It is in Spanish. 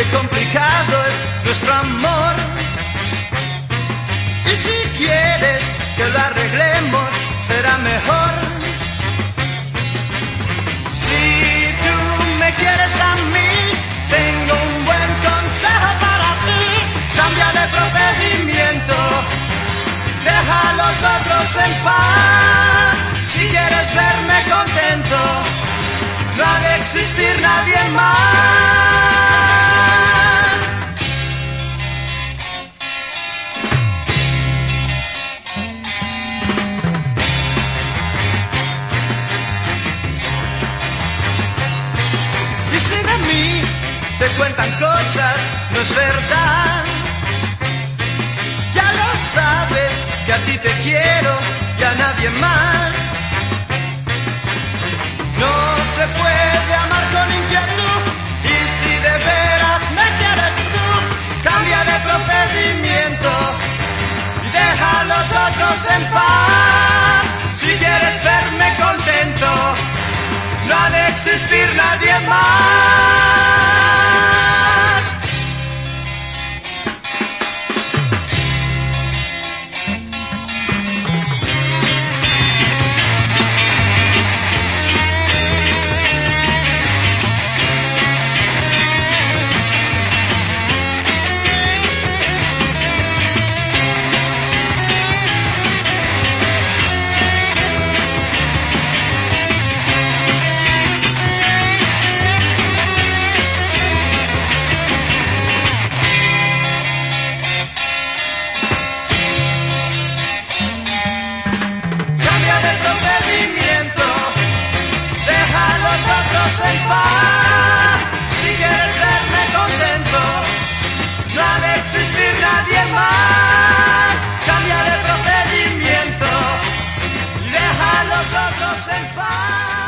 qué complicado es nuestro amor. Y si quieres que lo arreglemos, será mejor. Si tú me quieres a mí, tengo un buen consejo para ti. Cambia de procedimiento, deja a los otros en paz. Si quieres verme contento, no ha de existir nadie más. Si de mí te cuentan cosas, no es verdad. Ya lo sabes que a ti te quiero y a nadie más. No se puede amar con inquietud y si de veras me quieres tú, cambia de procedimiento y deja a los otros en paz. Existir nadie más. Si quieres verme contento, no ha de existir nadie más. Cambia de procedimiento y deja a los otros en paz.